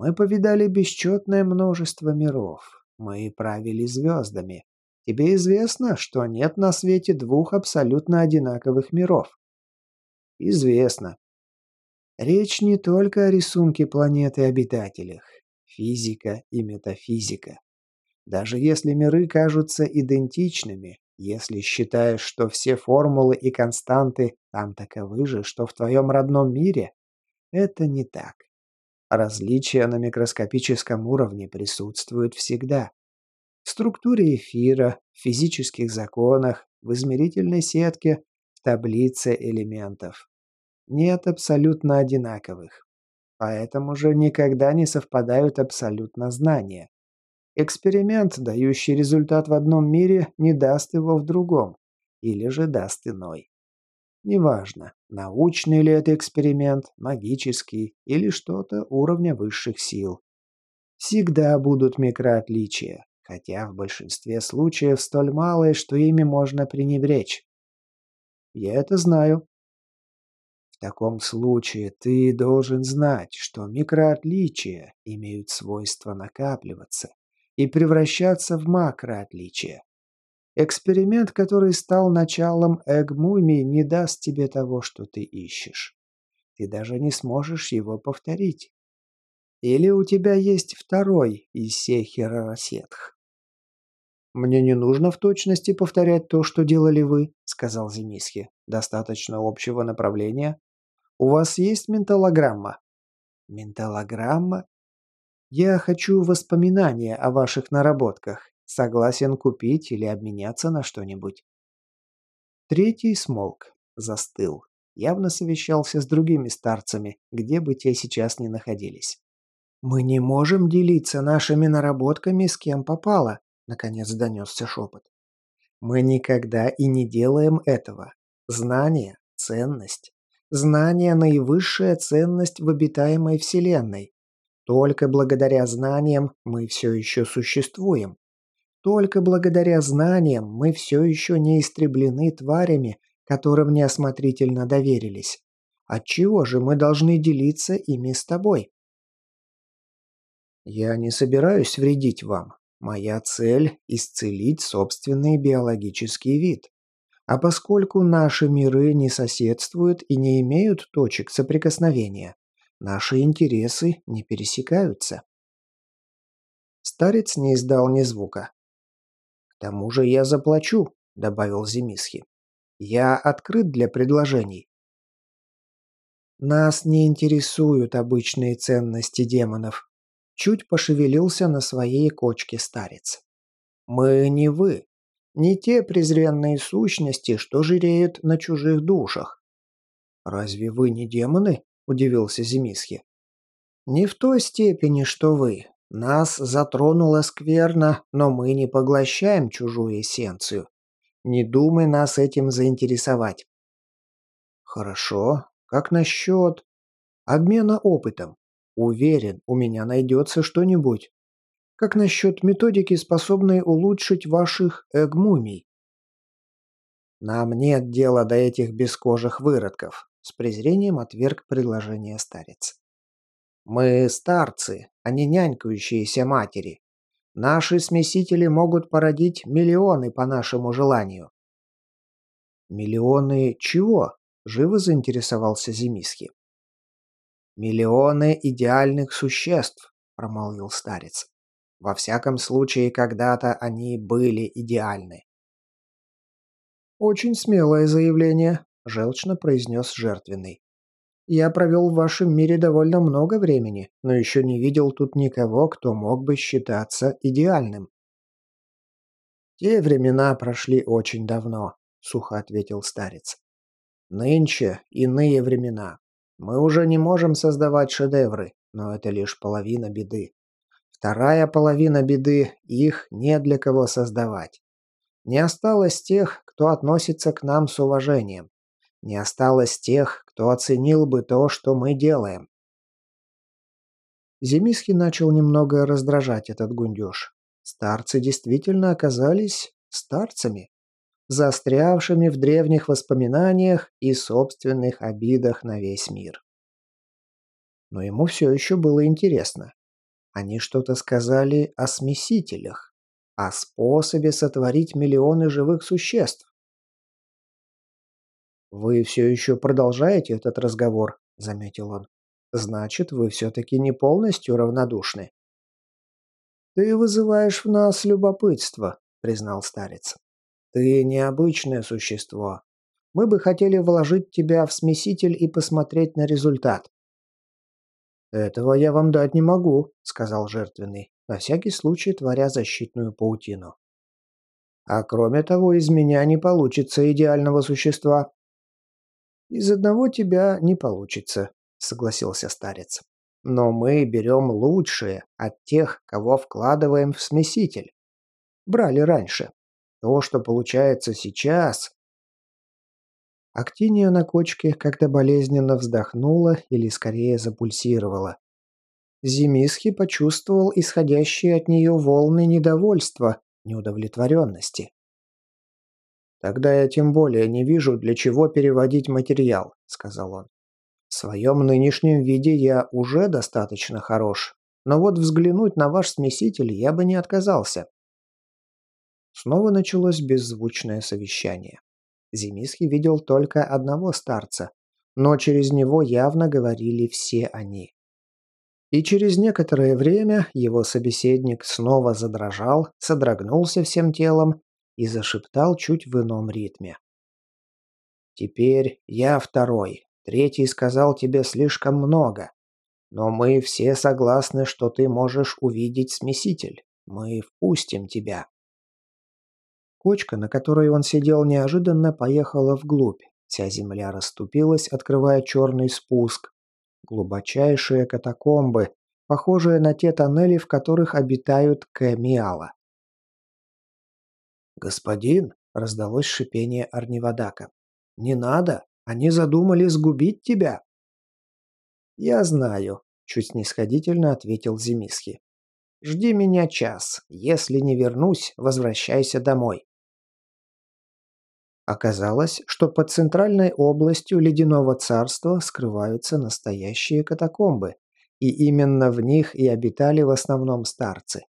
Мы повидали бесчетное множество миров. Мы правили звездами. Тебе известно, что нет на свете двух абсолютно одинаковых миров? Известно. Речь не только о рисунке планеты и обитателях. Физика и метафизика. Даже если миры кажутся идентичными, если считаешь, что все формулы и константы там таковы же, что в твоем родном мире, это не так. Различия на микроскопическом уровне присутствуют всегда. В структуре эфира, в физических законах, в измерительной сетке, в таблице элементов. Нет абсолютно одинаковых. Поэтому же никогда не совпадают абсолютно знания. Эксперимент, дающий результат в одном мире, не даст его в другом. Или же даст иной. Неважно, научный ли это эксперимент, магический или что-то уровня высших сил. Всегда будут микроотличия, хотя в большинстве случаев столь малые, что ими можно пренебречь. Я это знаю. В таком случае ты должен знать, что микроотличия имеют свойство накапливаться и превращаться в макроотличия. Эксперимент, который стал началом эгмумии, не даст тебе того, что ты ищешь. Ты даже не сможешь его повторить. Или у тебя есть второй из Сехерарасетх. «Мне не нужно в точности повторять то, что делали вы», — сказал Зимисхи. «Достаточно общего направления. У вас есть менталограмма?» «Менталограмма?» «Я хочу воспоминания о ваших наработках. Согласен купить или обменяться на что-нибудь. Третий смолк, застыл. Явно совещался с другими старцами, где бы те сейчас ни находились. «Мы не можем делиться нашими наработками с кем попало», — наконец донесся шепот. «Мы никогда и не делаем этого. Знание — ценность. Знание — наивысшая ценность в обитаемой Вселенной. Только благодаря знаниям мы все еще существуем. Только благодаря знаниям мы все еще не истреблены тварями, которым неосмотрительно доверились. Отчего же мы должны делиться ими с тобой? Я не собираюсь вредить вам. Моя цель – исцелить собственный биологический вид. А поскольку наши миры не соседствуют и не имеют точек соприкосновения, наши интересы не пересекаются. Старец не издал ни звука тому же я заплачу», — добавил Зимисхи. «Я открыт для предложений». «Нас не интересуют обычные ценности демонов», — чуть пошевелился на своей кочке старец. «Мы не вы, не те презренные сущности, что жиреют на чужих душах». «Разве вы не демоны?» — удивился Зимисхи. «Не в той степени, что вы. Нас затронуло скверно, но мы не поглощаем чужую эссенцию. Не думай нас этим заинтересовать. Хорошо. Как насчет обмена опытом? Уверен, у меня найдется что-нибудь. Как насчет методики, способной улучшить ваших эгмумий? Нам нет дела до этих бескожих выродков, с презрением отверг предложение старец. Мы старцы, а не нянькающиеся матери. Наши смесители могут породить миллионы по нашему желанию. Миллионы чего? Живо заинтересовался Зимиски. Миллионы идеальных существ, промолвил старец. Во всяком случае, когда-то они были идеальны. «Очень смелое заявление», – желчно произнес жертвенный. Я провел в вашем мире довольно много времени, но еще не видел тут никого, кто мог бы считаться идеальным». «Те времена прошли очень давно», — сухо ответил старец. «Нынче иные времена. Мы уже не можем создавать шедевры, но это лишь половина беды. Вторая половина беды – их не для кого создавать. Не осталось тех, кто относится к нам с уважением. Не осталось тех, кто оценил бы то, что мы делаем. Зимиский начал немного раздражать этот гундеж. Старцы действительно оказались старцами, застрявшими в древних воспоминаниях и собственных обидах на весь мир. Но ему все еще было интересно. Они что-то сказали о смесителях, о способе сотворить миллионы живых существ. «Вы все еще продолжаете этот разговор», — заметил он. «Значит, вы все-таки не полностью равнодушны». «Ты вызываешь в нас любопытство», — признал старец. «Ты необычное существо. Мы бы хотели вложить тебя в смеситель и посмотреть на результат». «Этого я вам дать не могу», — сказал жертвенный, на всякий случай творя защитную паутину. «А кроме того, из меня не получится идеального существа». «Из одного тебя не получится», — согласился старец. «Но мы берем лучшее от тех, кого вкладываем в смеситель. Брали раньше. То, что получается сейчас, Актиния на кочке как-то болезненно вздохнула или скорее запульсировала. Зимисхи почувствовал исходящие от нее волны недовольства, неудовлетворенности. «Тогда я тем более не вижу, для чего переводить материал», — сказал он. «В своем нынешнем виде я уже достаточно хорош, но вот взглянуть на ваш смеситель я бы не отказался». Снова началось беззвучное совещание. Зимисхий видел только одного старца, но через него явно говорили все они. И через некоторое время его собеседник снова задрожал, содрогнулся всем телом и зашептал чуть в ином ритме. «Теперь я второй. Третий сказал тебе слишком много. Но мы все согласны, что ты можешь увидеть смеситель. Мы впустим тебя». Кочка, на которой он сидел неожиданно, поехала вглубь. Вся земля расступилась, открывая черный спуск. Глубочайшие катакомбы, похожие на те тоннели, в которых обитают Кэмиала. «Господин!» — раздалось шипение Арнивадака. «Не надо! Они задумали сгубить тебя!» «Я знаю», — чуть снисходительно ответил Зимисхи. «Жди меня час. Если не вернусь, возвращайся домой». Оказалось, что под центральной областью Ледяного Царства скрываются настоящие катакомбы, и именно в них и обитали в основном старцы.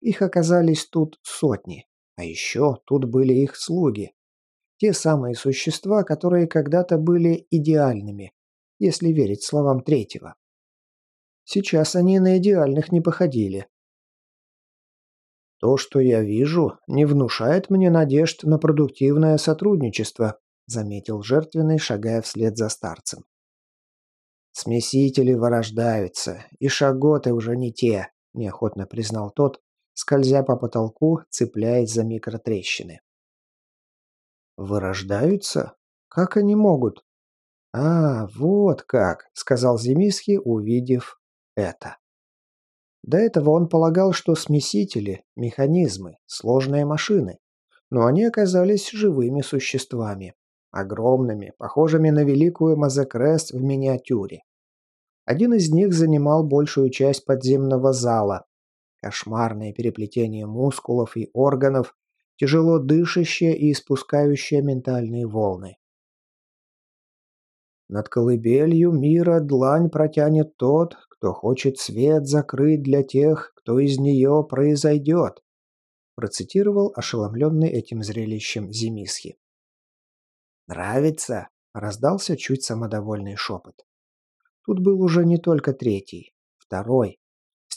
Их оказались тут сотни, а еще тут были их слуги. Те самые существа, которые когда-то были идеальными, если верить словам третьего. Сейчас они на идеальных не походили, то, что я вижу, не внушает мне надежд на продуктивное сотрудничество, заметил жертвенный, шагая вслед за старцем. Смесители вырождаются, и шаготы уже не те, неохотно признал тот, скользя по потолку, цепляясь за микротрещины. Вырождаются? Как они могут? А, вот как, сказал Зимиский, увидев это. До этого он полагал, что смесители – механизмы, сложные машины. Но они оказались живыми существами. Огромными, похожими на великую Мазекрест в миниатюре. Один из них занимал большую часть подземного зала. Кошмарное переплетение мускулов и органов, тяжело дышащее и испускающее ментальные волны. Над колыбелью мира длань протянет тот, кто хочет свет закрыть для тех, кто из нее произойдет», процитировал ошеломленный этим зрелищем Зимисхи. «Нравится?» – раздался чуть самодовольный шепот. Тут был уже не только третий, второй.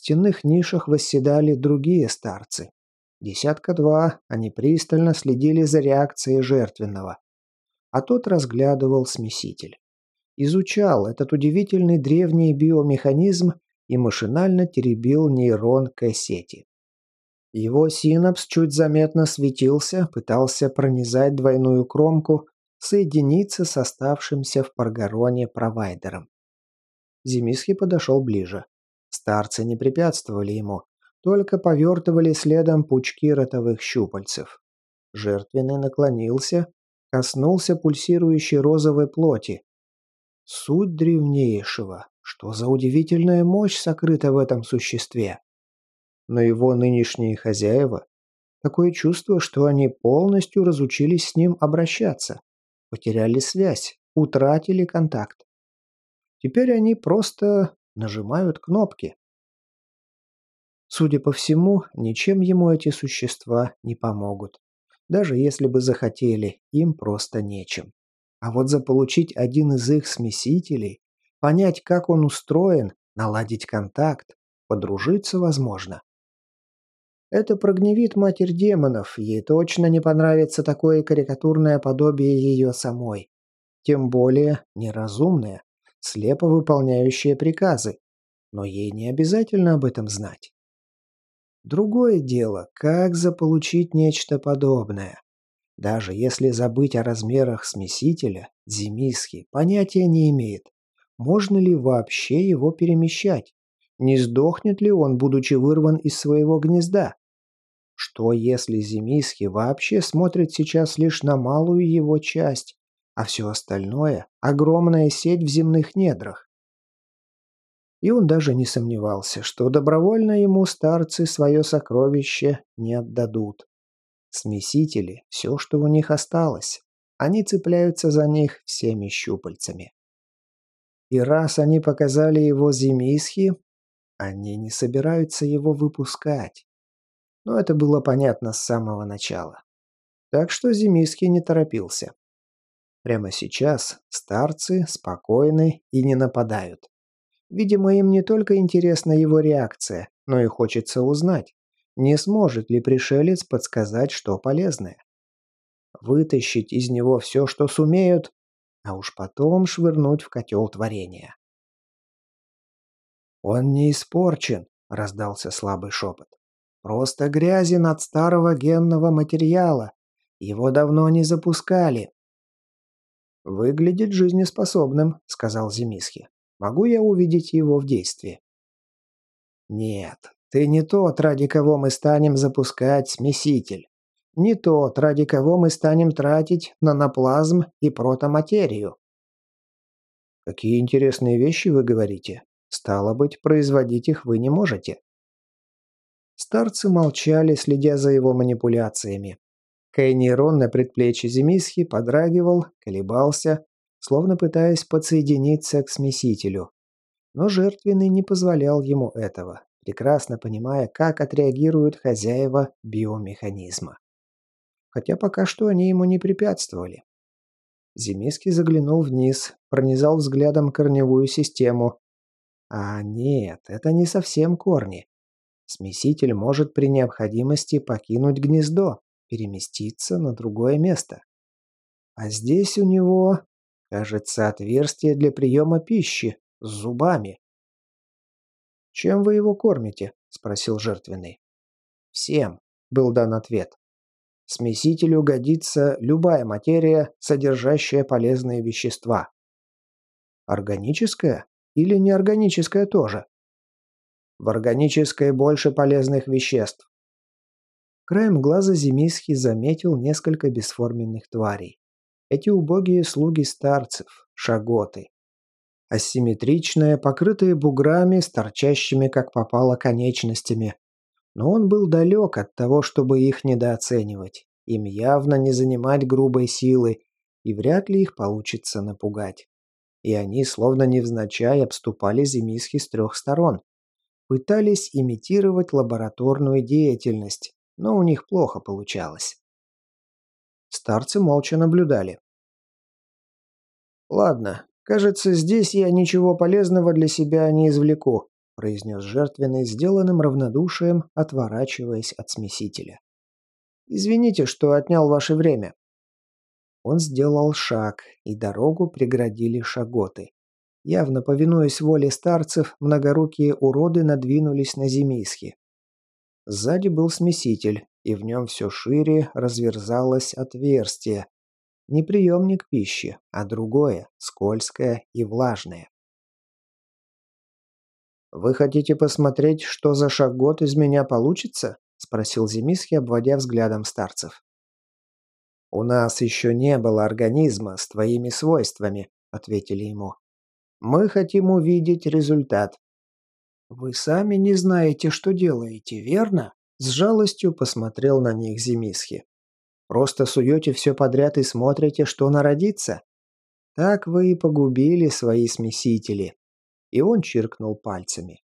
Стенных нишах восседали другие старцы. Десятка-два они пристально следили за реакцией жертвенного. А тот разглядывал смеситель изучал этот удивительный древний биомеханизм и машинально теребил нейрон кассети. Его синапс чуть заметно светился, пытался пронизать двойную кромку, соединиться с оставшимся в Паргароне провайдером. Зимиский подошел ближе. Старцы не препятствовали ему, только повертывали следом пучки ротовых щупальцев. Жертвенный наклонился, коснулся пульсирующей розовой плоти, Суть древнейшего. Что за удивительная мощь сокрыта в этом существе? Но его нынешние хозяева... Такое чувство, что они полностью разучились с ним обращаться. Потеряли связь, утратили контакт. Теперь они просто нажимают кнопки. Судя по всему, ничем ему эти существа не помогут. Даже если бы захотели, им просто нечем. А вот заполучить один из их смесителей, понять, как он устроен, наладить контакт, подружиться возможно. Это прогневит матерь демонов, ей точно не понравится такое карикатурное подобие ее самой. Тем более неразумное, слепо выполняющее приказы. Но ей не обязательно об этом знать. Другое дело, как заполучить нечто подобное. Даже если забыть о размерах смесителя, Зимиски понятия не имеет, можно ли вообще его перемещать. Не сдохнет ли он, будучи вырван из своего гнезда? Что если Зимиски вообще смотрит сейчас лишь на малую его часть, а все остальное – огромная сеть в земных недрах? И он даже не сомневался, что добровольно ему старцы свое сокровище не отдадут. Смесители – все, что у них осталось. Они цепляются за них всеми щупальцами. И раз они показали его Зимисхи, они не собираются его выпускать. Но это было понятно с самого начала. Так что Зимиски не торопился. Прямо сейчас старцы спокойны и не нападают. Видимо, им не только интересна его реакция, но и хочется узнать, не сможет ли пришелец подсказать что полезное. Вытащить из него все, что сумеют, а уж потом швырнуть в котел творения. «Он не испорчен», — раздался слабый шепот. «Просто грязен от старого генного материала. Его давно не запускали». «Выглядит жизнеспособным», — сказал Зимисхи. Могу я увидеть его в действии? Нет, ты не тот, ради кого мы станем запускать смеситель. Не тот, ради кого мы станем тратить наноплазм и протоматерию. Какие интересные вещи вы говорите. Стало быть, производить их вы не можете. Старцы молчали, следя за его манипуляциями. Кайнейрон на предплечье Земисхи подрагивал, колебался, словно пытаясь подсоединиться к смесителю. Но жертвенный не позволял ему этого, прекрасно понимая, как отреагируют хозяева биомеханизма. Хотя пока что они ему не препятствовали. Зимиский заглянул вниз, пронизал взглядом корневую систему. А нет, это не совсем корни. Смеситель может при необходимости покинуть гнездо, переместиться на другое место. А здесь у него Кажется, отверстие для приема пищи, с зубами. «Чем вы его кормите?» – спросил жертвенный. «Всем», – был дан ответ. Смесителю годится любая материя, содержащая полезные вещества. Органическая или неорганическая тоже? В органической больше полезных веществ. Краем глаза Зимисхий заметил несколько бесформенных тварей. Эти убогие слуги старцев, шаготы. Асимметричные, покрытые буграми, с торчащими как попало конечностями. Но он был далек от того, чтобы их недооценивать. Им явно не занимать грубой силы, и вряд ли их получится напугать. И они, словно невзначай, обступали Земисхи с трех сторон. Пытались имитировать лабораторную деятельность, но у них плохо получалось. Старцы молча наблюдали. «Ладно, кажется, здесь я ничего полезного для себя не извлеку», произнес жертвенный, сделанным равнодушием, отворачиваясь от смесителя. «Извините, что отнял ваше время». Он сделал шаг, и дорогу преградили шаготы. Явно повинуясь воле старцев, многорукие уроды надвинулись на Зимийски. Сзади был смеситель, и в нем все шире разверзалось отверстие. Не приемник пищи, а другое, скользкое и влажное. «Вы хотите посмотреть, что за шагот из меня получится?» – спросил Зимиский, обводя взглядом старцев. «У нас еще не было организма с твоими свойствами», – ответили ему. «Мы хотим увидеть результат». «Вы сами не знаете, что делаете, верно?» С жалостью посмотрел на них Зимисхи. «Просто суете все подряд и смотрите, что народится? Так вы и погубили свои смесители». И он чиркнул пальцами.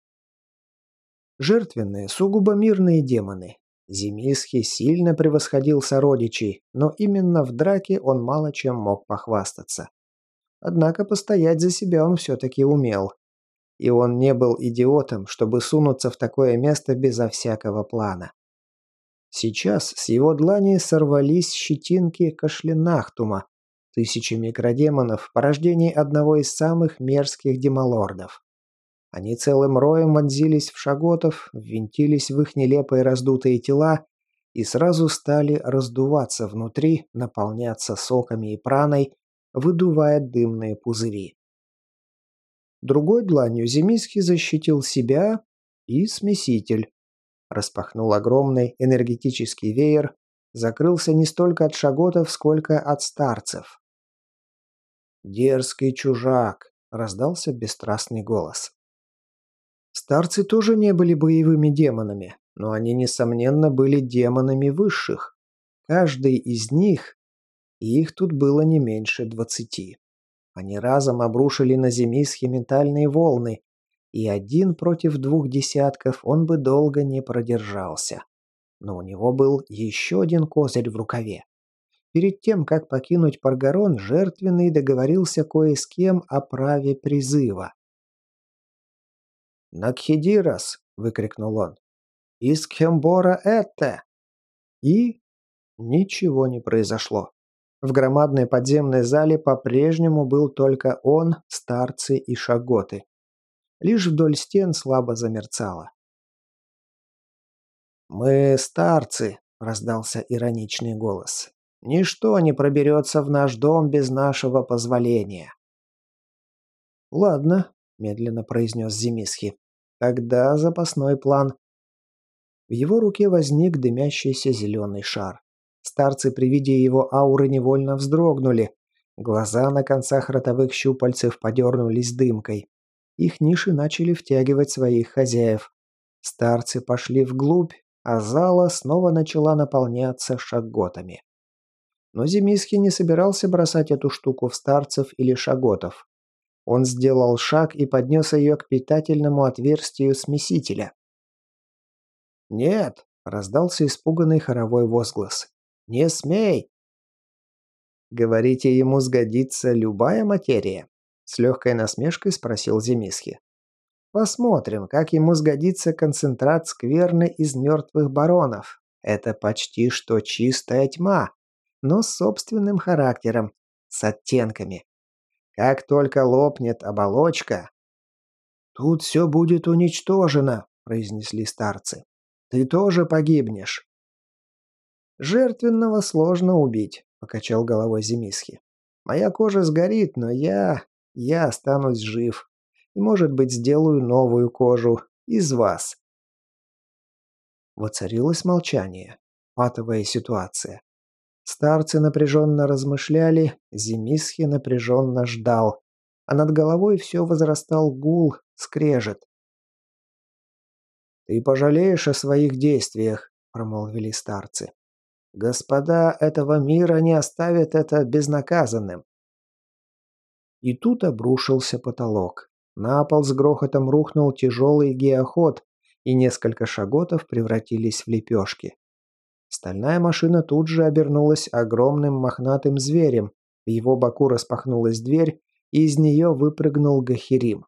Жертвенные, сугубо мирные демоны. Зимисхи сильно превосходил сородичей, но именно в драке он мало чем мог похвастаться. Однако постоять за себя он все-таки умел. И он не был идиотом, чтобы сунуться в такое место безо всякого плана. Сейчас с его длани сорвались щетинки кашленахтума, тысячи микродемонов, порождений одного из самых мерзких демолордов. Они целым роем вонзились в шаготов, ввинтились в их нелепые раздутые тела и сразу стали раздуваться внутри, наполняться соками и праной, выдувая дымные пузыри. Другой дланью Земиский защитил себя и смеситель. Распахнул огромный энергетический веер, закрылся не столько от шаготов, сколько от старцев. «Дерзкий чужак!» — раздался бесстрастный голос. Старцы тоже не были боевыми демонами, но они, несомненно, были демонами высших. Каждый из них, и их тут было не меньше двадцати. Они разом обрушили на Земисхе ментальные волны, и один против двух десятков он бы долго не продержался. Но у него был еще один козырь в рукаве. Перед тем, как покинуть Паргарон, жертвенный договорился кое с кем о праве призыва. «Накхидирос!» — выкрикнул он. «Из Кхембора это!» И ничего не произошло. В громадной подземной зале по-прежнему был только он, старцы и шаготы. Лишь вдоль стен слабо замерцало. «Мы старцы», — раздался ироничный голос. «Ничто не проберется в наш дом без нашего позволения». «Ладно», — медленно произнес Зимисхи. «Тогда запасной план». В его руке возник дымящийся зеленый шар. Старцы при виде его ауры невольно вздрогнули. Глаза на концах ротовых щупальцев подернулись дымкой. Их ниши начали втягивать своих хозяев. Старцы пошли вглубь, а зала снова начала наполняться шаготами. Но Зимиский не собирался бросать эту штуку в старцев или шаготов. Он сделал шаг и поднес ее к питательному отверстию смесителя. «Нет!» – раздался испуганный хоровой возглас. Не смей!» «Говорите, ему сгодится любая материя?» С легкой насмешкой спросил Земисхи. «Посмотрим, как ему сгодится концентрат скверны из мертвых баронов. Это почти что чистая тьма, но с собственным характером, с оттенками. Как только лопнет оболочка...» «Тут все будет уничтожено», — произнесли старцы. «Ты тоже погибнешь». «Жертвенного сложно убить», — покачал головой Зимисхи. «Моя кожа сгорит, но я... я останусь жив. И, может быть, сделаю новую кожу. Из вас». Воцарилось молчание. Патовая ситуация. Старцы напряженно размышляли, Зимисхи напряженно ждал. А над головой все возрастал гул, скрежет. «Ты пожалеешь о своих действиях», — промолвили старцы. Господа этого мира не оставят это безнаказанным. И тут обрушился потолок. На пол с грохотом рухнул тяжелый геоход, и несколько шаготов превратились в лепешки. Стальная машина тут же обернулась огромным мохнатым зверем, в его боку распахнулась дверь, и из нее выпрыгнул Гахирим.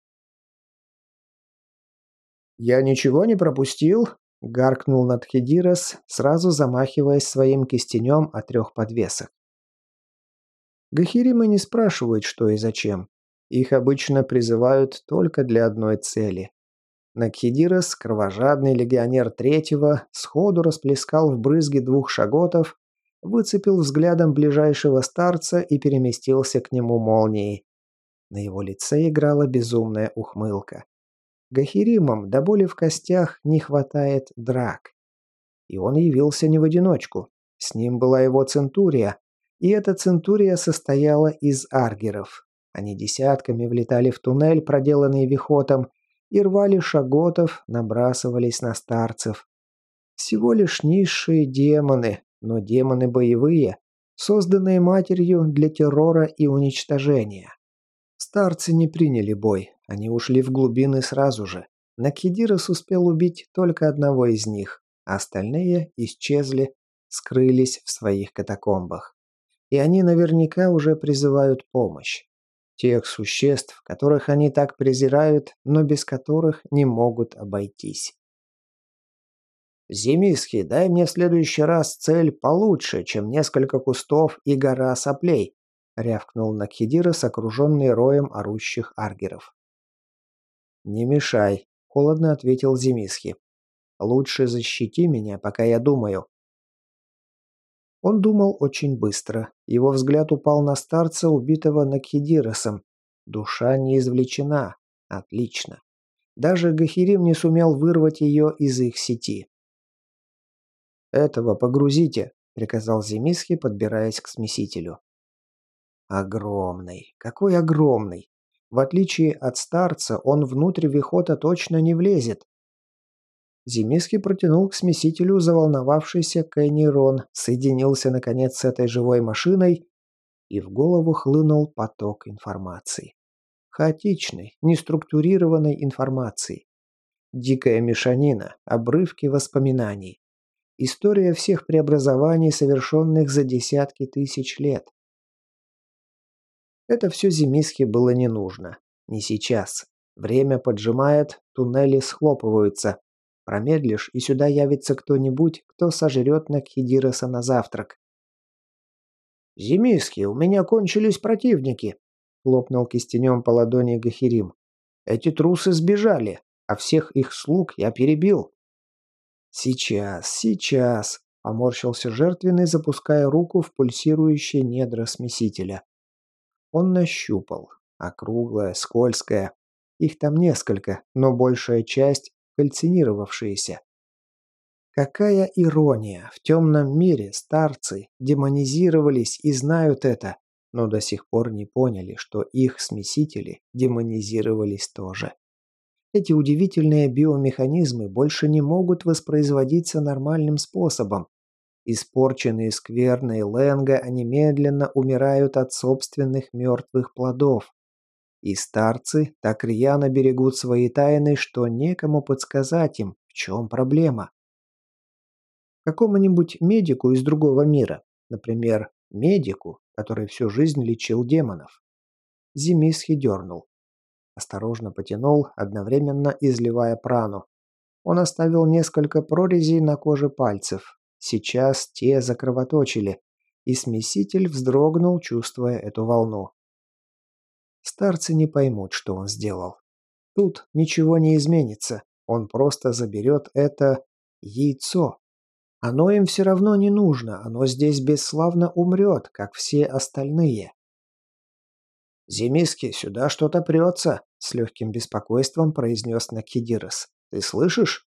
«Я ничего не пропустил?» – гаркнул Надхедирос, сразу замахиваясь своим кистенем о трех подвесок. Гахиримы не спрашивают, что и зачем. Их обычно призывают только для одной цели. Накхидирос, кровожадный легионер третьего, сходу расплескал в брызги двух шаготов, выцепил взглядом ближайшего старца и переместился к нему молнией. На его лице играла безумная ухмылка. Гахиримам до боли в костях не хватает драк. И он явился не в одиночку. С ним была его центурия, и эта центурия состояла из аргеров. Они десятками влетали в туннель, проделанный вихотом, и рвали шаготов, набрасывались на старцев. Всего лишь низшие демоны, но демоны боевые, созданные матерью для террора и уничтожения. Старцы не приняли бой, они ушли в глубины сразу же. Накидирос успел убить только одного из них, а остальные исчезли, скрылись в своих катакомбах. И они наверняка уже призывают помощь. Тех существ, которых они так презирают, но без которых не могут обойтись. «Зимиский, дай мне в следующий раз цель получше, чем несколько кустов и гора соплей», — рявкнул Накхидирос, окруженный роем орущих аргеров. «Не мешай», — холодно ответил Зимиски. «Лучше защити меня, пока я думаю». Он думал очень быстро. Его взгляд упал на старца, убитого Накхидиросом. Душа не извлечена. Отлично. Даже Гахирим не сумел вырвать ее из их сети. «Этого погрузите», — приказал Зимиски, подбираясь к смесителю. Огромный. Какой огромный. В отличие от старца, он внутрь вихота точно не влезет. Зимиски протянул к смесителю заволновавшийся Кайнирон, соединился наконец с этой живой машиной, и в голову хлынул поток информации. Хаотичной, неструктурированной информации. Дикая мешанина, обрывки воспоминаний. История всех преобразований, совершенных за десятки тысяч лет. Это все Зимиске было не нужно. Не сейчас. Время поджимает, туннели схлопываются. Промедлишь, и сюда явится кто-нибудь, кто сожрет Накхидироса на завтрак. «Зимиски, у меня кончились противники», — хлопнул кистенем по ладони Гахирим. «Эти трусы сбежали, а всех их слуг я перебил. «Сейчас, сейчас!» – поморщился жертвенный, запуская руку в пульсирующие недра смесителя. Он нащупал. Округлая, скользкая. Их там несколько, но большая часть – кальцинировавшиеся. Какая ирония! В темном мире старцы демонизировались и знают это, но до сих пор не поняли, что их смесители демонизировались тоже. Эти удивительные биомеханизмы больше не могут воспроизводиться нормальным способом. Испорченные скверные Ленга, они медленно умирают от собственных мертвых плодов. И старцы так рьяно берегут свои тайны, что некому подсказать им, в чем проблема. Какому-нибудь медику из другого мира, например, медику, который всю жизнь лечил демонов. Зимисхи дернул. Осторожно потянул, одновременно изливая прану. Он оставил несколько прорезей на коже пальцев. Сейчас те закровоточили, и смеситель вздрогнул, чувствуя эту волну. Старцы не поймут, что он сделал. Тут ничего не изменится. Он просто заберет это яйцо. Оно им все равно не нужно, оно здесь бесславно умрет, как все остальные. «Зимиски, сюда что-то прется», — с легким беспокойством произнес Накидирос. «Ты слышишь?»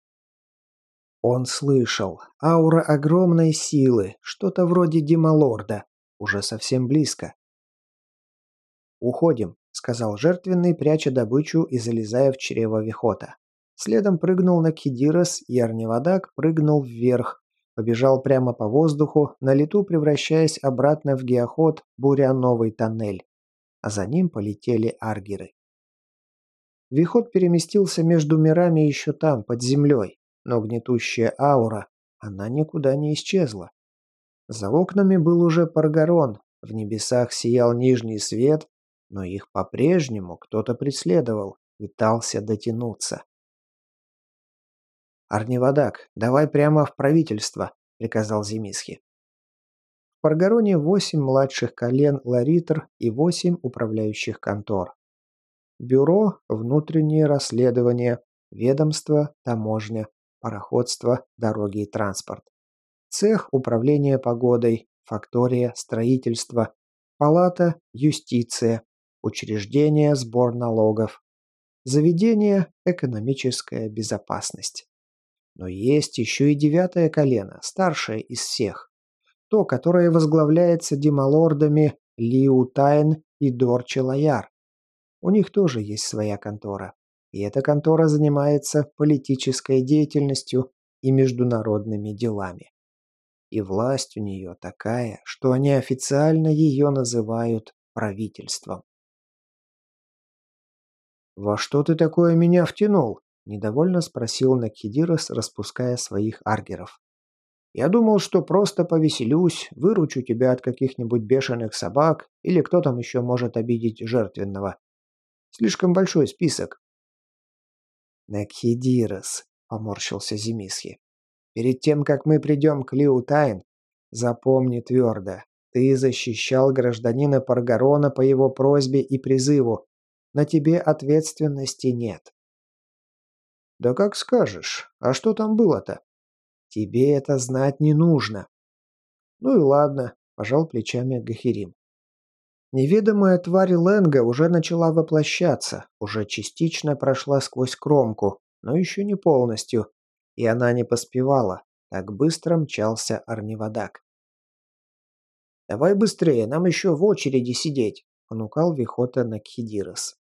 Он слышал. Аура огромной силы, что-то вроде Дималорда, уже совсем близко. «Уходим», — сказал жертвенный, пряча добычу и залезая в чрево Вихота. Следом прыгнул на Кидирос, и Арневадак прыгнул вверх, побежал прямо по воздуху, на лету превращаясь обратно в геоход, буря новый тоннель а за ним полетели аргеры. Виход переместился между мирами еще там, под землей, но гнетущая аура, она никуда не исчезла. За окнами был уже Паргарон, в небесах сиял нижний свет, но их по-прежнему кто-то преследовал, пытался дотянуться. «Арневадак, давай прямо в правительство», — приказал Зимисхи. В Паргароне восемь младших колен Ларитр и восемь управляющих контор. Бюро, внутреннее расследование, ведомство, таможня, пароходство, дороги и транспорт. Цех управления погодой, фактория, строительство, палата, юстиция, учреждение, сбор налогов, заведение, экономическая безопасность. Но есть еще и девятое колено, старшее из всех то, которое возглавляется демалордами Лиу Тайн и Дорчи Лояр. У них тоже есть своя контора. И эта контора занимается политической деятельностью и международными делами. И власть у нее такая, что они официально ее называют правительством. «Во что ты такое меня втянул?» Недовольно спросил Накхидирос, распуская своих аргеров. «Я думал, что просто повеселюсь, выручу тебя от каких-нибудь бешеных собак или кто там еще может обидеть жертвенного. Слишком большой список». «Накхидирос», — поморщился Зимисхи. «Перед тем, как мы придем к Лиу Тайн, запомни твердо, ты защищал гражданина Паргарона по его просьбе и призыву. На тебе ответственности нет. Да как скажешь. А что там было-то? Тебе это знать не нужно. Ну и ладно, пожал плечами Гахирим. Неведомая тварь Ленга уже начала воплощаться, уже частично прошла сквозь кромку, но еще не полностью, и она не поспевала. Так быстро мчался Арневадак. «Давай быстрее, нам еще в очереди сидеть», — понукал Вихота Накхидирос.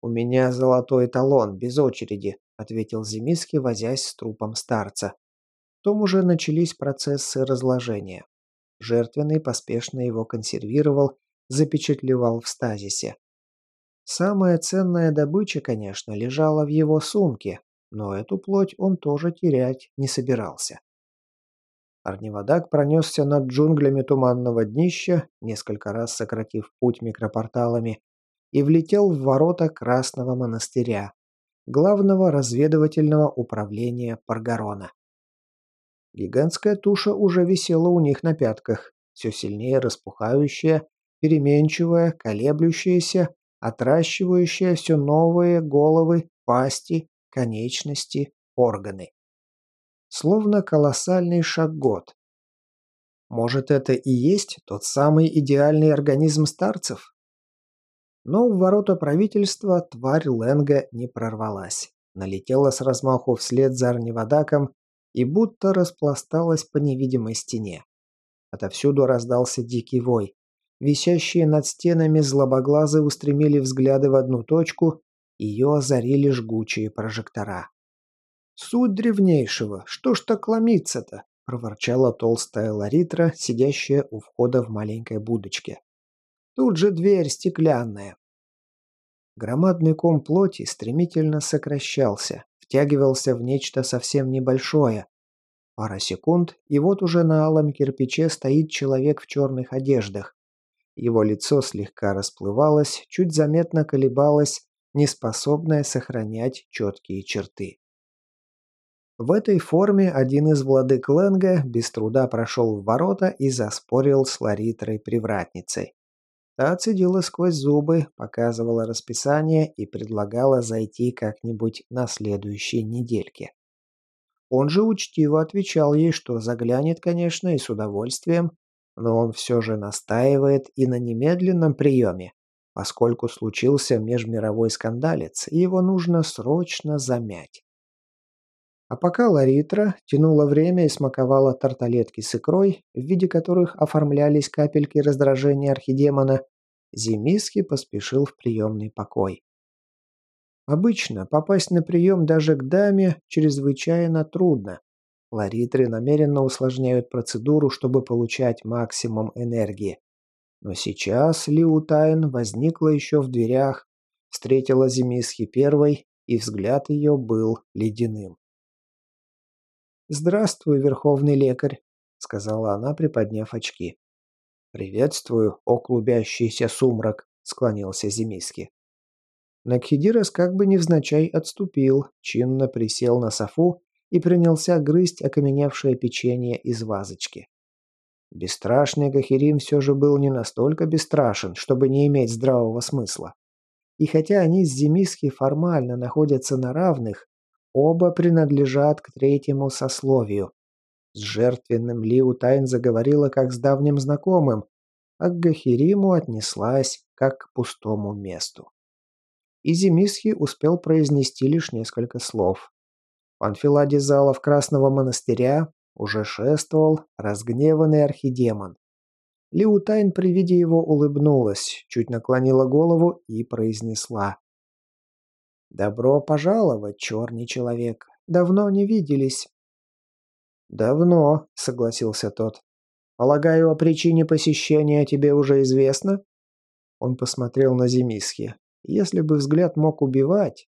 «У меня золотой талон, без очереди», — ответил Зимиски, возясь с трупом старца. Том уже начались процессы разложения. Жертвенный поспешно его консервировал, запечатлевал в стазисе. Самая ценная добыча, конечно, лежала в его сумке, но эту плоть он тоже терять не собирался. Арневодак пронесся над джунглями туманного днища, несколько раз сократив путь микропорталами, и влетел в ворота Красного монастыря, главного разведывательного управления Паргарона. Гигантская туша уже висела у них на пятках, все сильнее распухающая, переменчивая, колеблющаяся, отращивающая все новые головы, пасти, конечности, органы словно колоссальный шаг-год. Может, это и есть тот самый идеальный организм старцев? Но в ворота правительства тварь Ленга не прорвалась. Налетела с размаху вслед за Арневадаком и будто распласталась по невидимой стене. Отовсюду раздался дикий вой. Висящие над стенами злобоглазы устремили взгляды в одну точку, ее озарили жгучие прожектора. «Суть древнейшего, что ж так ломиться-то?» – проворчала толстая Ларитра, сидящая у входа в маленькой будочке. «Тут же дверь стеклянная». Громадный ком плоти стремительно сокращался, втягивался в нечто совсем небольшое. Пара секунд, и вот уже на алом кирпиче стоит человек в черных одеждах. Его лицо слегка расплывалось, чуть заметно колебалось, неспособное сохранять четкие черты. В этой форме один из владык Ленга без труда прошел в ворота и заспорил с Ларитрой-привратницей. Та цедила сквозь зубы, показывала расписание и предлагала зайти как-нибудь на следующей недельке. Он же учтиво отвечал ей, что заглянет, конечно, и с удовольствием, но он все же настаивает и на немедленном приеме, поскольку случился межмировой скандалец, и его нужно срочно замять. А пока Ларитра тянула время и смаковала тарталетки с икрой, в виде которых оформлялись капельки раздражения архидемона, Зимиски поспешил в приемный покой. Обычно попасть на прием даже к даме чрезвычайно трудно. Ларитры намеренно усложняют процедуру, чтобы получать максимум энергии. Но сейчас Лиу Тайн возникла еще в дверях, встретила Зимисхи первой, и взгляд ее был ледяным. «Здравствуй, верховный лекарь», — сказала она, приподняв очки. «Приветствую, о клубящийся сумрак», — склонился Зимиски. Накхидирос как бы невзначай отступил, чинно присел на софу и принялся грызть окаменевшее печенье из вазочки. Бесстрашный Гахирим все же был не настолько бесстрашен, чтобы не иметь здравого смысла. И хотя они с Зимиски формально находятся на равных, Оба принадлежат к третьему сословию. С жертвенным Лиу Тайн заговорила как с давним знакомым, а к Гахириму отнеслась как к пустому месту. И Зимисхи успел произнести лишь несколько слов. Анфиладе залов Красного монастыря уже шествовал разгневанный архидемон. Лиу Тайн при виде его улыбнулась, чуть наклонила голову и произнесла. «Добро пожаловать, черный человек. Давно не виделись». «Давно», — согласился тот. «Полагаю, о причине посещения тебе уже известно?» Он посмотрел на Зимисхи. Если бы взгляд мог убивать...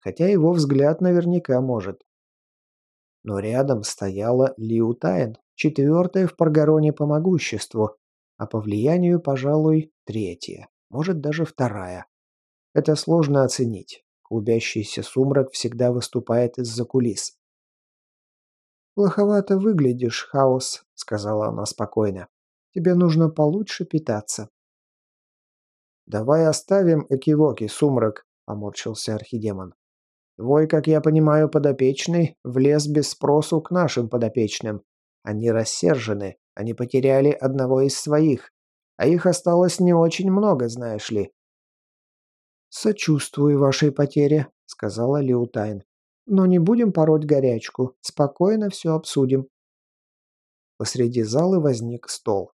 хотя его взгляд наверняка может. Но рядом стояла Лиу Тайн, четвертая в Паргароне по могуществу, а по влиянию, пожалуй, третья, может даже вторая. Это сложно оценить. Клубящийся сумрак всегда выступает из-за кулис. «Плоховато выглядишь, Хаос», — сказала она спокойно. «Тебе нужно получше питаться». «Давай оставим экивоки, сумрак», — поморщился архидемон. «Твой, как я понимаю, подопечный влез без спросу к нашим подопечным. Они рассержены, они потеряли одного из своих, а их осталось не очень много, знаешь ли». «Сочувствую вашей потере», — сказала Лиутайн. «Но не будем пороть горячку, спокойно все обсудим». Посреди залы возник стол.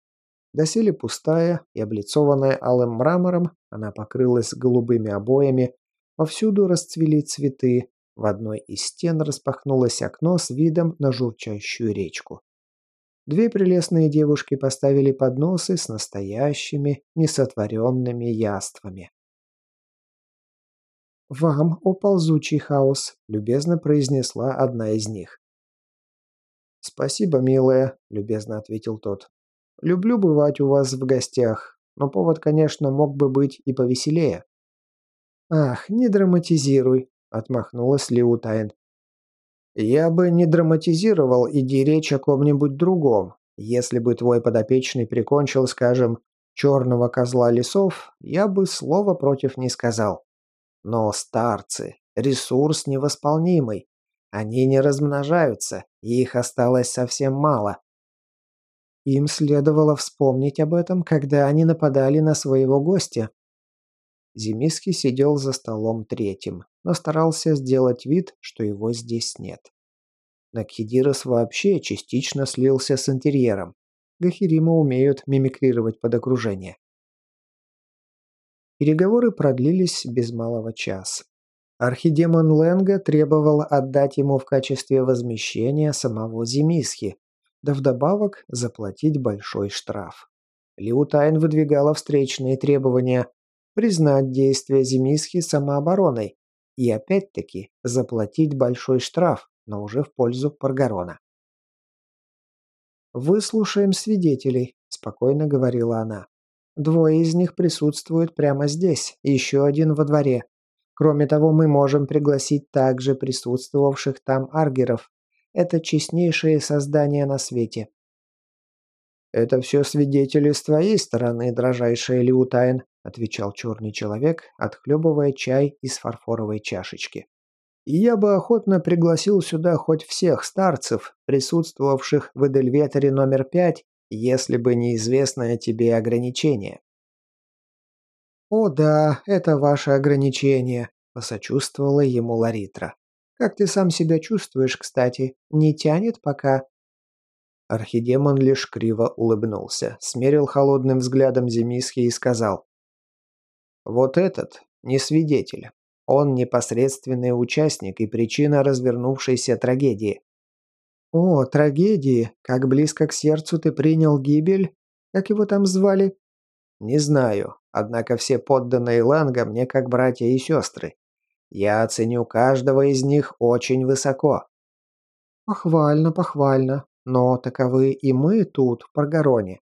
Доселе пустая и облицованная алым мрамором, она покрылась голубыми обоями, повсюду расцвели цветы, в одной из стен распахнулось окно с видом на журчащую речку. Две прелестные девушки поставили подносы с настоящими, несотворенными яствами. «Вам, о ползучий хаос», — любезно произнесла одна из них. «Спасибо, милая», — любезно ответил тот. Люблю бывать у вас в гостях, но повод, конечно, мог бы быть и повеселее». «Ах, не драматизируй», — отмахнулась Лиутайн. «Я бы не драматизировал, иди речь о ком-нибудь другом. Если бы твой подопечный прикончил, скажем, черного козла лесов, я бы слова против не сказал. Но старцы, ресурс невосполнимый. Они не размножаются, и их осталось совсем мало. Им следовало вспомнить об этом, когда они нападали на своего гостя. Зимиский сидел за столом третьим, но старался сделать вид, что его здесь нет. Накхидирос вообще частично слился с интерьером. Гахирима умеют мимикрировать под окружение. Переговоры продлились без малого час. Архидемон Ленга требовал отдать ему в качестве возмещения самого Зимисхи, да вдобавок заплатить большой штраф. Лиутайн выдвигала встречные требования признать действия Земисхи самообороной и опять-таки заплатить большой штраф, но уже в пользу Паргарона. «Выслушаем свидетелей», – спокойно говорила она. «Двое из них присутствуют прямо здесь, еще один во дворе. Кроме того, мы можем пригласить также присутствовавших там аргеров, это честнейшее создание на свете. «Это все свидетели с твоей стороны, дрожайшая Лиутайн», отвечал черный человек, отхлебывая чай из фарфоровой чашечки. «И я бы охотно пригласил сюда хоть всех старцев, присутствовавших в Эдельветере номер пять, если бы неизвестное тебе ограничение». «О да, это ваше ограничение», – посочувствовала ему Ларитра. Как ты сам себя чувствуешь, кстати? Не тянет пока?» Архидемон лишь криво улыбнулся, смерил холодным взглядом Земисхи и сказал. «Вот этот не свидетель. Он непосредственный участник и причина развернувшейся трагедии». «О, трагедии! Как близко к сердцу ты принял гибель? Как его там звали?» «Не знаю. Однако все подданные Ланга мне как братья и сестры. Я оценю каждого из них очень высоко». «Похвально, похвально. Но таковы и мы тут, в Паргароне.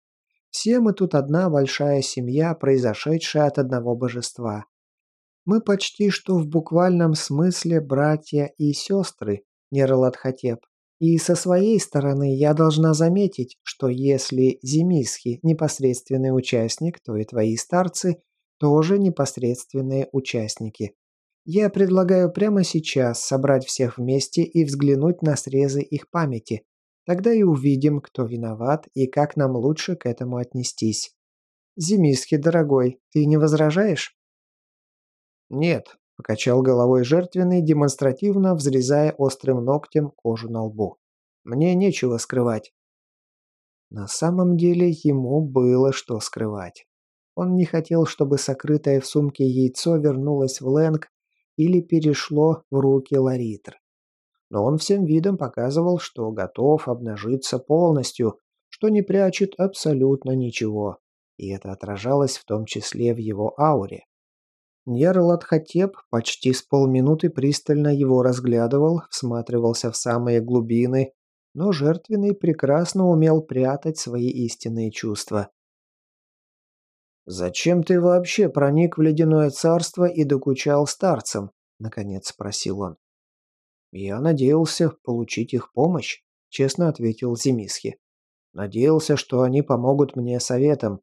Все мы тут одна большая семья, произошедшая от одного божества. Мы почти что в буквальном смысле братья и сестры, Нералатхотеп. И со своей стороны я должна заметить, что если Зимисхи непосредственный участник, то и твои старцы тоже непосредственные участники. Я предлагаю прямо сейчас собрать всех вместе и взглянуть на срезы их памяти. Тогда и увидим, кто виноват и как нам лучше к этому отнестись. Зимиски, дорогой, ты не возражаешь? Нет, покачал головой жертвенный, демонстративно взрезая острым ногтем кожу на лбу. Мне нечего скрывать. На самом деле ему было что скрывать. Он не хотел, чтобы сокрытое в сумке яйцо вернулось в Лэнг или перешло в руки Ларитр. Но он всем видом показывал, что готов обнажиться полностью, что не прячет абсолютно ничего, и это отражалось в том числе в его ауре. Нерлатхотеп почти с полминуты пристально его разглядывал, всматривался в самые глубины, но жертвенный прекрасно умел прятать свои истинные чувства. «Зачем ты вообще проник в ледяное царство и докучал старцам?» – наконец спросил он. «Я надеялся получить их помощь», – честно ответил Зимисхи. «Надеялся, что они помогут мне советом.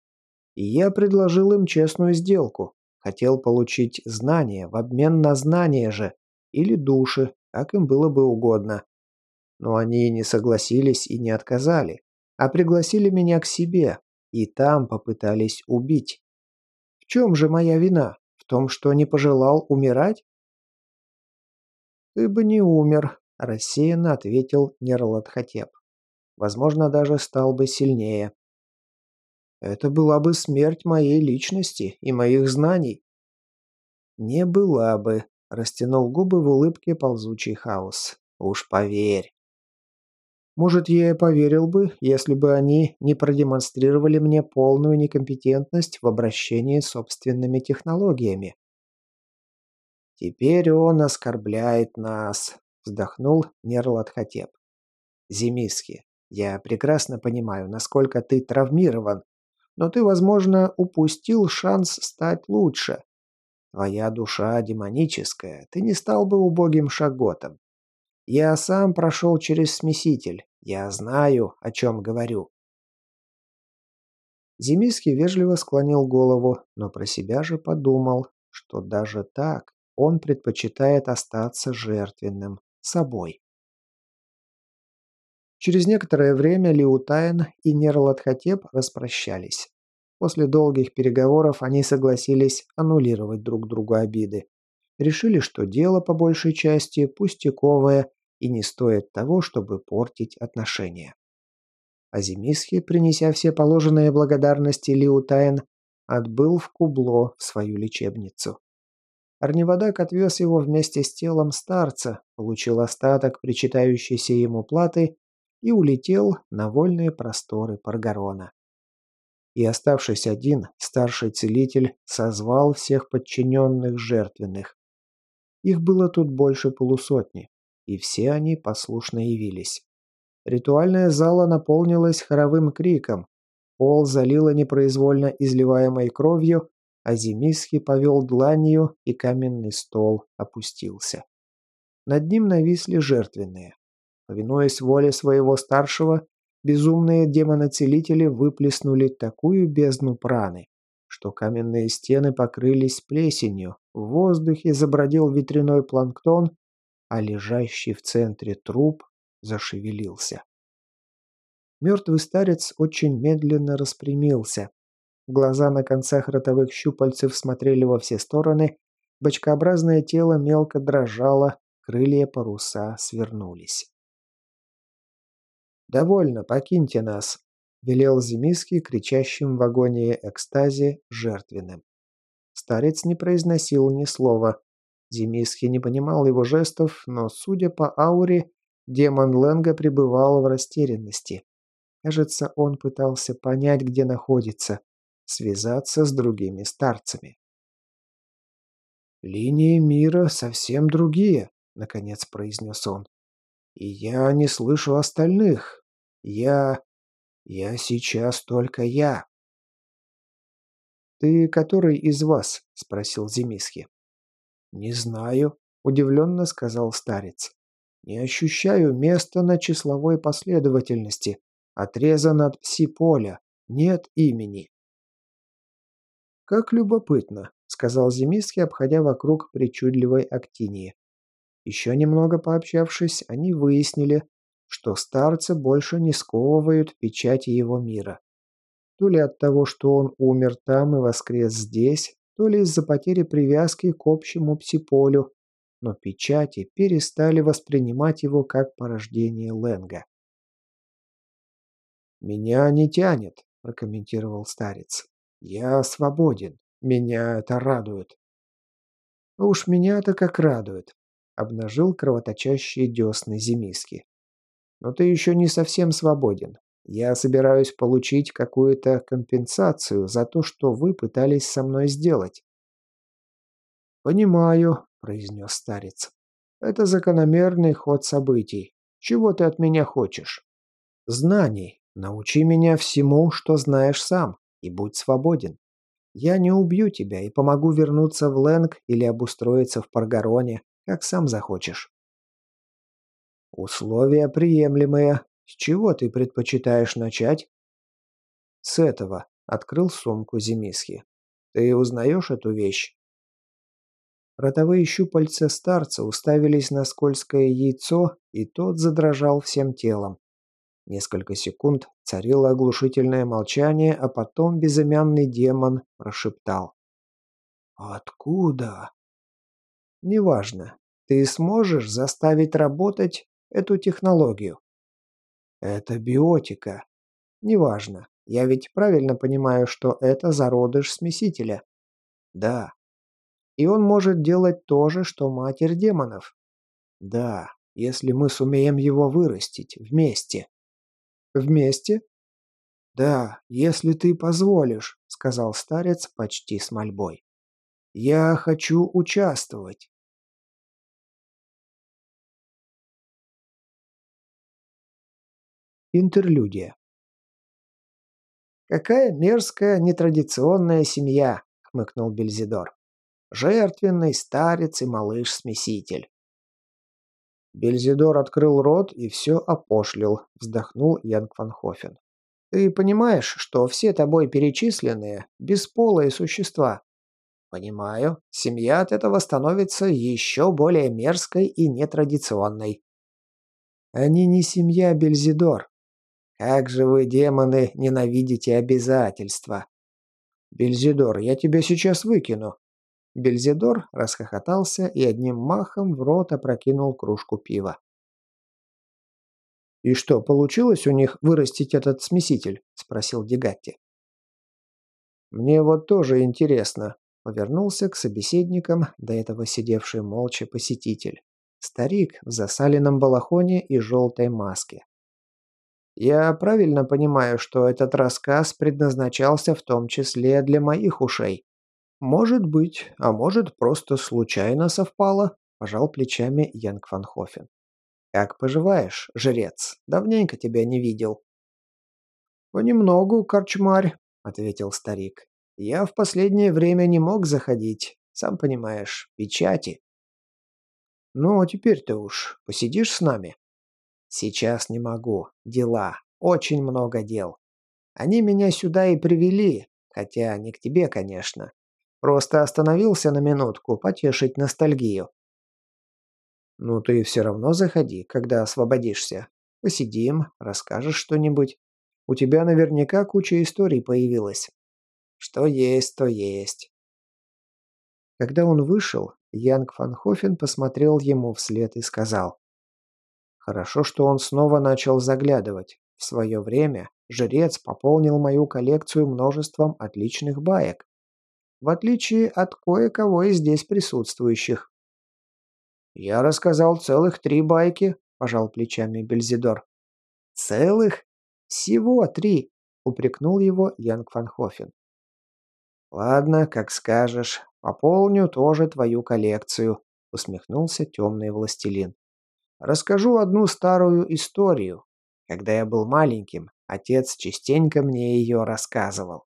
И я предложил им честную сделку. Хотел получить знания в обмен на знания же, или души, как им было бы угодно. Но они не согласились и не отказали, а пригласили меня к себе, и там попытались убить. В чем же моя вина? В том, что не пожелал умирать? «Ты бы не умер», – рассеянно ответил Нерлатхотеп. «Возможно, даже стал бы сильнее». «Это была бы смерть моей личности и моих знаний». «Не была бы», – растянул губы в улыбке ползучий хаос. «Уж поверь». Может, я и поверил бы, если бы они не продемонстрировали мне полную некомпетентность в обращении с собственными технологиями. «Теперь он оскорбляет нас», — вздохнул Нерлатхотеп. «Зимиски, я прекрасно понимаю, насколько ты травмирован, но ты, возможно, упустил шанс стать лучше. Твоя душа демоническая, ты не стал бы убогим шаготом. Я сам прошел через смеситель. Я знаю, о чем говорю. Зимиский вежливо склонил голову, но про себя же подумал, что даже так он предпочитает остаться жертвенным собой. Через некоторое время Лиутайн и Нерлатхотеп распрощались. После долгих переговоров они согласились аннулировать друг другу обиды. Решили, что дело по большей части пустяковое и не стоит того, чтобы портить отношения. Азимисхи, принеся все положенные благодарности Лиутайн, отбыл в Кубло в свою лечебницу. Арневодак отвез его вместе с телом старца, получил остаток причитающейся ему платы и улетел на вольные просторы Паргарона. И оставшись один, старший целитель созвал всех подчиненных жертвенных. Их было тут больше полусотни и все они послушно явились. Ритуальная зала наполнилась хоровым криком. Пол залило непроизвольно изливаемой кровью, а Зимисхи повел дланью, и каменный стол опустился. Над ним нависли жертвенные. Повинуясь воле своего старшего, безумные демоноцелители выплеснули такую бездну праны, что каменные стены покрылись плесенью, в воздухе забродил ветряной планктон, а лежащий в центре труп зашевелился. Мертвый старец очень медленно распрямился. Глаза на концах ротовых щупальцев смотрели во все стороны, бочкообразное тело мелко дрожало, крылья паруса свернулись. «Довольно, покиньте нас», — велел Зимиский кричащим в агонии экстазе жертвенным. Старец не произносил ни слова, Демисхи не понимал его жестов, но, судя по ауре, демон Ленга пребывал в растерянности. Кажется, он пытался понять, где находится, связаться с другими старцами. «Линии мира совсем другие», — наконец произнес он. «И я не слышу остальных. Я... я сейчас только я». «Ты который из вас?» — спросил Зимисхи. «Не знаю», – удивленно сказал старец. «Не ощущаю места на числовой последовательности. Отрезан от пси-поля. Нет имени». «Как любопытно», – сказал Зимиский, обходя вокруг причудливой актинии. Еще немного пообщавшись, они выяснили, что старца больше не сковывают печати его мира. То ли от того, что он умер там и воскрес здесь, то ли из-за потери привязки к общему псиполю, но печати перестали воспринимать его как порождение Ленга. «Меня не тянет», – прокомментировал старец. «Я свободен. Меня это радует». «Уж меня-то как радует», – обнажил кровоточащие десны Зимиски. «Но ты еще не совсем свободен. Я собираюсь получить какую-то компенсацию за то, что вы пытались со мной сделать. «Понимаю», — произнес старец. «Это закономерный ход событий. Чего ты от меня хочешь?» «Знаний. Научи меня всему, что знаешь сам, и будь свободен. Я не убью тебя и помогу вернуться в Лэнг или обустроиться в Паргароне, как сам захочешь». «Условия приемлемые. С чего ты предпочитаешь начать?» «С этого», — открыл сумку Зимисхи. «Ты узнаешь эту вещь?» Ротовые щупальца старца уставились на скользкое яйцо, и тот задрожал всем телом. Несколько секунд царило оглушительное молчание, а потом безымянный демон прошептал. «Откуда?» «Неважно. Ты сможешь заставить работать эту технологию?» «Это биотика. Неважно. Я ведь правильно понимаю, что это зародыш смесителя?» «Да. И он может делать то же, что матерь демонов. Да, если мы сумеем его вырастить вместе. Вместе? Да, если ты позволишь, сказал старец почти с мольбой. Я хочу участвовать. Интерлюдия. «Какая мерзкая, нетрадиционная семья!» — хмыкнул Бельзидор. Жертвенный старец и малыш-смеситель. Бельзидор открыл рот и все опошлил, вздохнул Янг Ван Хофен. «Ты понимаешь, что все тобой перечисленные – бесполые существа?» «Понимаю. Семья от этого становится еще более мерзкой и нетрадиционной». «Они не семья, Бельзидор. Как же вы, демоны, ненавидите обязательства!» «Бельзидор, я тебя сейчас выкину», Бельзидор расхохотался и одним махом в рот опрокинул кружку пива. «И что, получилось у них вырастить этот смеситель?» – спросил Дегатти. «Мне вот тоже интересно», – повернулся к собеседникам, до этого сидевший молча посетитель. Старик в засаленном балахоне и желтой маске. «Я правильно понимаю, что этот рассказ предназначался в том числе для моих ушей?» «Может быть, а может, просто случайно совпало», – пожал плечами Янг Ван Хофен. «Как поживаешь, жрец? Давненько тебя не видел». «Понемногу, корчмарь», – ответил старик. «Я в последнее время не мог заходить, сам понимаешь, печати». «Ну, а теперь ты уж посидишь с нами?» «Сейчас не могу. Дела. Очень много дел. Они меня сюда и привели, хотя не к тебе, конечно. Просто остановился на минутку, потешить ностальгию. Ну ты все равно заходи, когда освободишься. Посидим, расскажешь что-нибудь. У тебя наверняка куча историй появилась. Что есть, то есть. Когда он вышел, Янг Фанхофен посмотрел ему вслед и сказал. Хорошо, что он снова начал заглядывать. В свое время жрец пополнил мою коллекцию множеством отличных баек в отличие от кое-кого из здесь присутствующих. «Я рассказал целых три байки», – пожал плечами Бельзидор. «Целых? Всего три», – упрекнул его Янг Фанхофен. «Ладно, как скажешь. Пополню тоже твою коллекцию», – усмехнулся темный властелин. «Расскажу одну старую историю. Когда я был маленьким, отец частенько мне ее рассказывал.